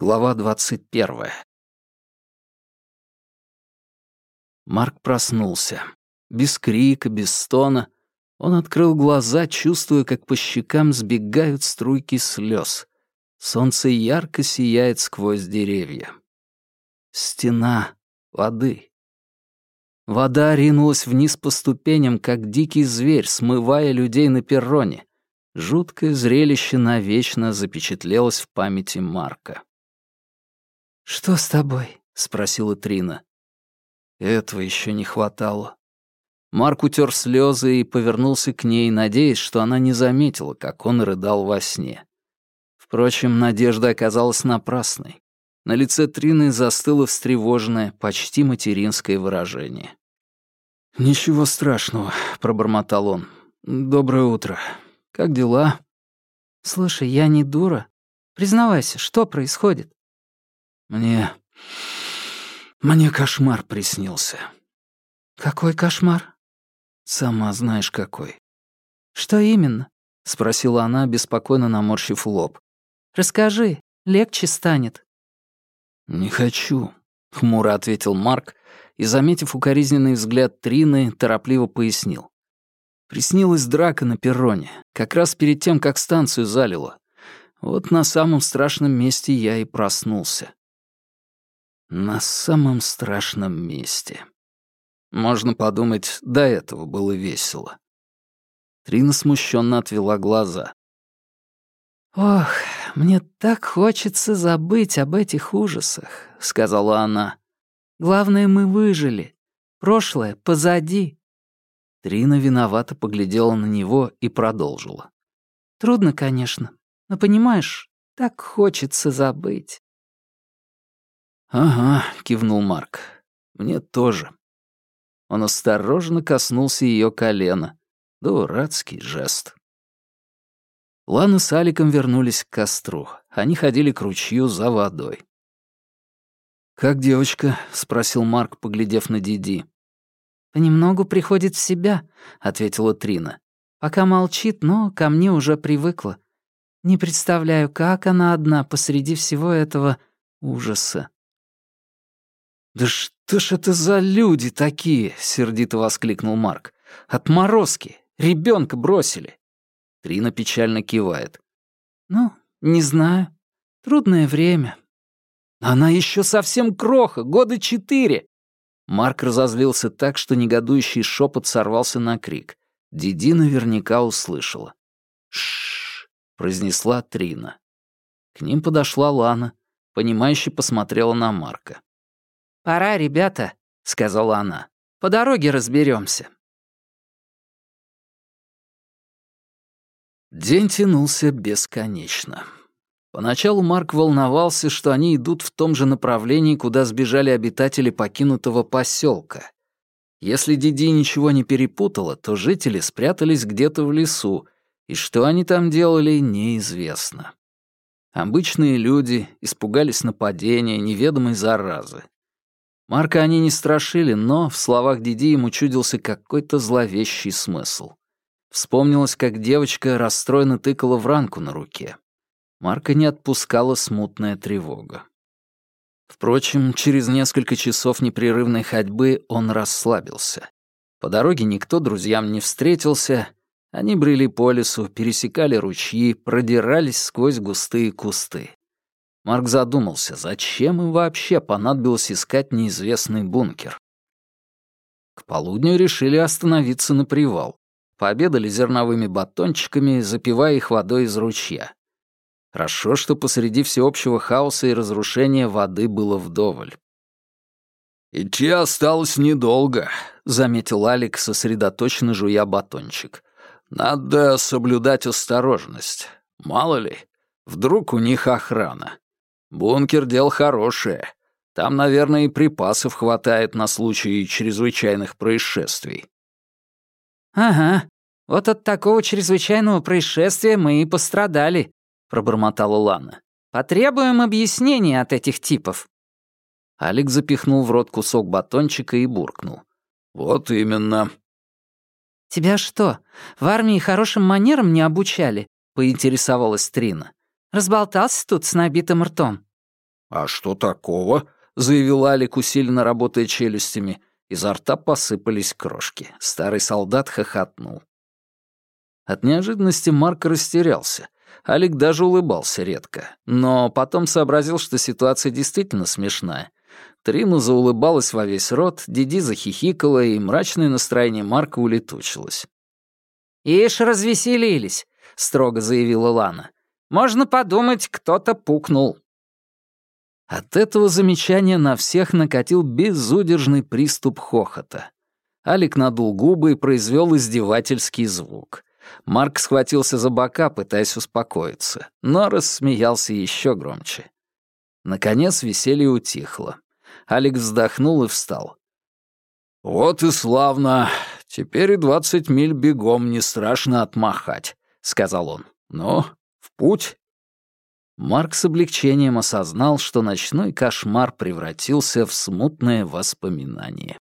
Глава двадцать первая. Марк проснулся. Без крика, без стона. Он открыл глаза, чувствуя, как по щекам сбегают струйки слез. Солнце ярко сияет сквозь деревья. Стена воды. Вода ринулась вниз по ступеням, как дикий зверь, смывая людей на перроне. Жуткое зрелище навечно запечатлелось в памяти Марка. «Что с тобой?» — спросила Трина. Этого еще не хватало. Марк утер слезы и повернулся к ней, надеясь, что она не заметила, как он рыдал во сне. Впрочем, надежда оказалась напрасной. На лице Трины застыло встревоженное, почти материнское выражение. «Ничего страшного», — пробормотал он. «Доброе утро. Как дела?» «Слушай, я не дура. Признавайся, что происходит?» «Мне... мне кошмар приснился». «Какой кошмар?» «Сама знаешь, какой». «Что именно?» — спросила она, беспокойно наморщив лоб. «Расскажи, легче станет». «Не хочу», — хмуро ответил Марк и, заметив укоризненный взгляд Трины, торопливо пояснил. Приснилась драка на перроне, как раз перед тем, как станцию залило. Вот на самом страшном месте я и проснулся. На самом страшном месте. Можно подумать, до этого было весело. Трина смущенно отвела глаза. «Ох, мне так хочется забыть об этих ужасах», — сказала она. «Главное, мы выжили. Прошлое позади». Трина виновато поглядела на него и продолжила. «Трудно, конечно, но понимаешь, так хочется забыть». «Ага», — кивнул Марк. «Мне тоже». Он осторожно коснулся ее колена. Дурацкий жест. Лана с Аликом вернулись к костру. Они ходили к ручью за водой. «Как девочка?» — спросил Марк, поглядев на Диди. «Понемногу приходит в себя», — ответила Трина. «Пока молчит, но ко мне уже привыкла. Не представляю, как она одна посреди всего этого ужаса». «Да что ж это за люди такие?» — сердито воскликнул Марк. «Отморозки! Ребенка бросили!» Трина печально кивает. «Ну, не знаю. Трудное время». «Она еще совсем кроха, года четыре!» Марк разозлился так, что негодующий шепот сорвался на крик. Диди наверняка услышала. «Шшш!» — произнесла Трина. К ним подошла Лана, понимающе посмотрела на Марка. «Пора, ребята», — сказала она. «По дороге разберемся. День тянулся бесконечно. Поначалу Марк волновался, что они идут в том же направлении, куда сбежали обитатели покинутого поселка. Если Диди ничего не перепутала, то жители спрятались где-то в лесу, и что они там делали, неизвестно. Обычные люди испугались нападения, неведомой заразы. Марка они не страшили, но в словах Диди ему чудился какой-то зловещий смысл. Вспомнилось, как девочка расстроенно тыкала в ранку на руке. Марка не отпускала смутная тревога. Впрочем, через несколько часов непрерывной ходьбы он расслабился. По дороге никто друзьям не встретился, они брели по лесу, пересекали ручьи, продирались сквозь густые кусты. Марк задумался, зачем им вообще понадобилось искать неизвестный бункер. К полудню решили остановиться на привал. Пообедали зерновыми батончиками, запивая их водой из ручья. Хорошо, что посреди всеобщего хаоса и разрушения воды было вдоволь. «Идти осталось недолго», — заметил Алик, сосредоточенно жуя батончик. «Надо соблюдать осторожность. Мало ли, вдруг у них охрана. Бункер — дело хорошее. Там, наверное, и припасов хватает на случай чрезвычайных происшествий». «Ага, вот от такого чрезвычайного происшествия мы и пострадали», — пробормотала Лана. «Потребуем объяснения от этих типов». Алик запихнул в рот кусок батончика и буркнул. «Вот именно». «Тебя что, в армии хорошим манерам не обучали?» — поинтересовалась Трина. Разболтался тут с набитым ртом». «А что такого?» — заявил Алик, усиленно работая челюстями. Изо рта посыпались крошки. Старый солдат хохотнул. От неожиданности Марк растерялся. Алик даже улыбался редко. Но потом сообразил, что ситуация действительно смешная. Трина заулыбалась во весь рот, Диди захихикала, и мрачное настроение Марка улетучилось. «Ишь, развеселились», — строго заявила Лана. «Можно подумать, кто-то пукнул». От этого замечания на всех накатил безудержный приступ хохота. Алик надул губы и произвел издевательский звук. Марк схватился за бока, пытаясь успокоиться, но рассмеялся еще громче. Наконец веселье утихло. Алик вздохнул и встал. «Вот и славно. Теперь и двадцать миль бегом не страшно отмахать», — сказал он. «Ну, в путь». Марк с облегчением осознал, что ночной кошмар превратился в смутное воспоминание.